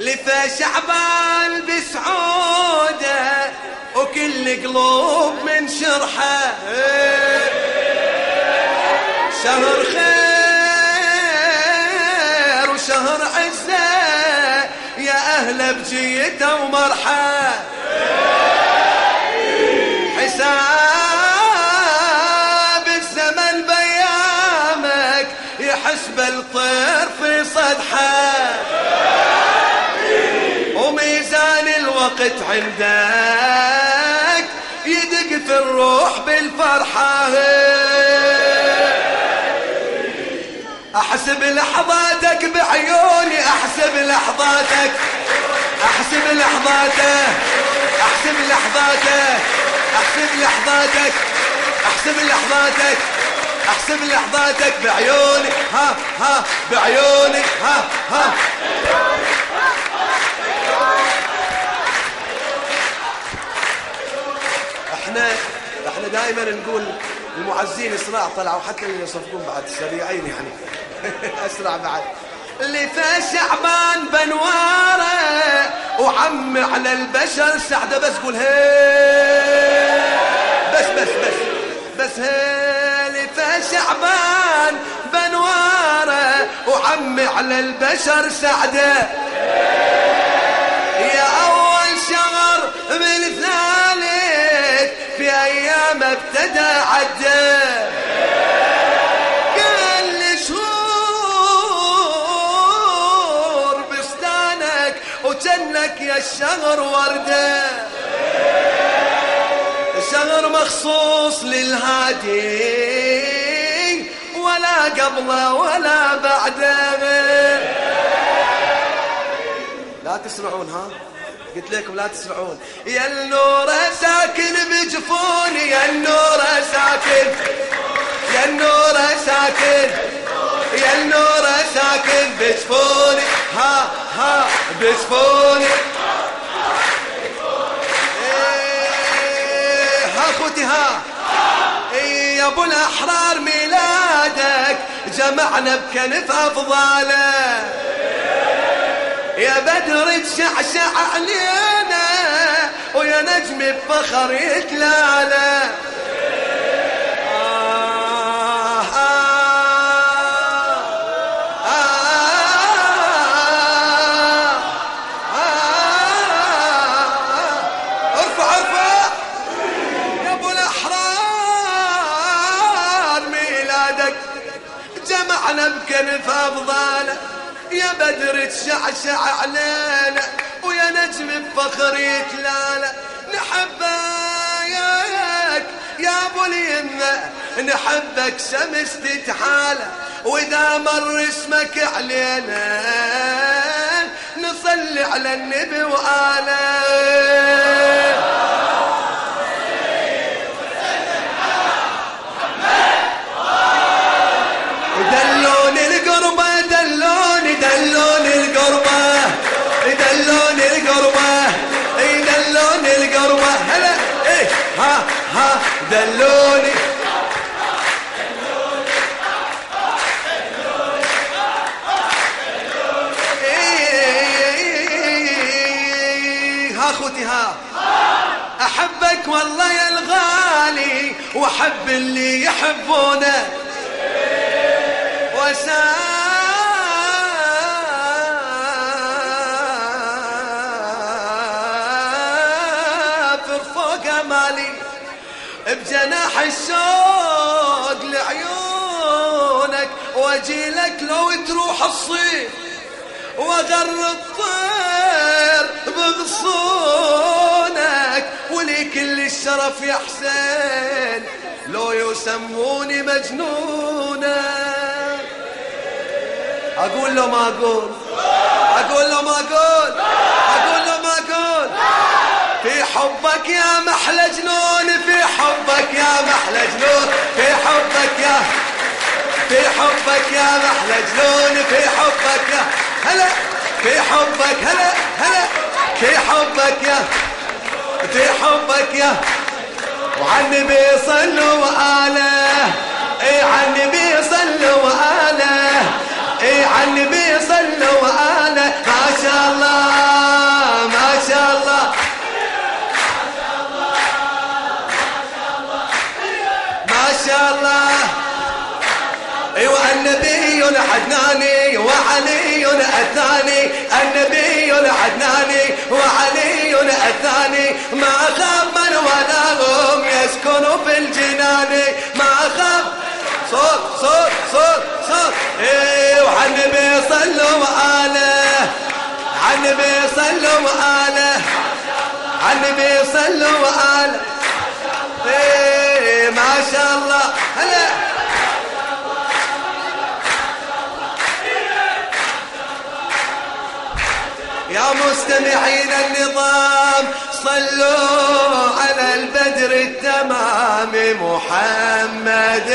لفى شعبان بسعودة وكل قلوب من شرحة. شهر خير وشهر عزة يا أهل بجيته ومرحة. حساب الزمن بيامك يحسب الطير في صدحة. الوقت عندك يدق في الروح بالفرحة. أحسب لحظاتك بعيوني أحسب لحظاتك أحسب لحظاتك أحسب لحظاتك أحسب لحظاتك أحسب لحظاتك أحسب لحظاتك بعيوني. ها ها بعيوني. ها ها. دائما نقول المعزين اسراع طلعوا حتى اللي يصفقون بعد سريعين يعني؟ أسرع بعد. اللي شعبان بنواره وعم على البشر سعده بس قول هي. بس بس بس بس هي. اللي شعبان بنواره وعم على البشر سعده وجنك يا الشهر وردة. شهر مخصوص للهادي ولا قبله ولا بعده. لا تسمعون ها؟ قلت لكم لا تسمعون يا النور ساكن بجفوني يا النور ساكن. يا النور ساكن. يا النور ساكن بجفوني. ها ها. بجفوني إيه، ها خوتي ها. إيه، يا أبو الأحرار ميلادك جمعنا بكنف أفضاله. يا بدر تشعشع علينا ويا نجم بفخر يتلالى بكنف افضاله يا بدر تشعشع علينا ويا نجم بفخر يتلالا نحبك يا أبو اليمة نحبك شمس تتحالى وإذا مر اسمك علينا نصلي على النبي وآله. ها ها دلوني إيه، ها اخوتي ها احبك والله يا الغالي واحب اللي يحبونه وسافر امالي بجناح الشوق لعيونك واجي لك لو تروح الصيف واغر الطير بغصونك ولكل الشرف يا حسين لو يسموني مجنونك أقول له ما أقول له ما أقول أقول له ما أقول في حبك يا محلى جنون في حبك يا محلى جنون في حبك يا في حبك يا محلى جنون في حبك يا هلا في حبك هلا هلا في حبك يا في حبك يا وعن النبي صلوا الله. ايوا النبي حدناني وعلي الثاني النبي حدناني وعلي الثاني ما اخاف من ولاهم يسكن في الجنان. ما اخاف صوت صوت صوت صوت. ايوا على النبي صلوا عليه على النبي صلوا عليه على النبي صلوا مستمعين النظام صلوا على البدر التمام محمد.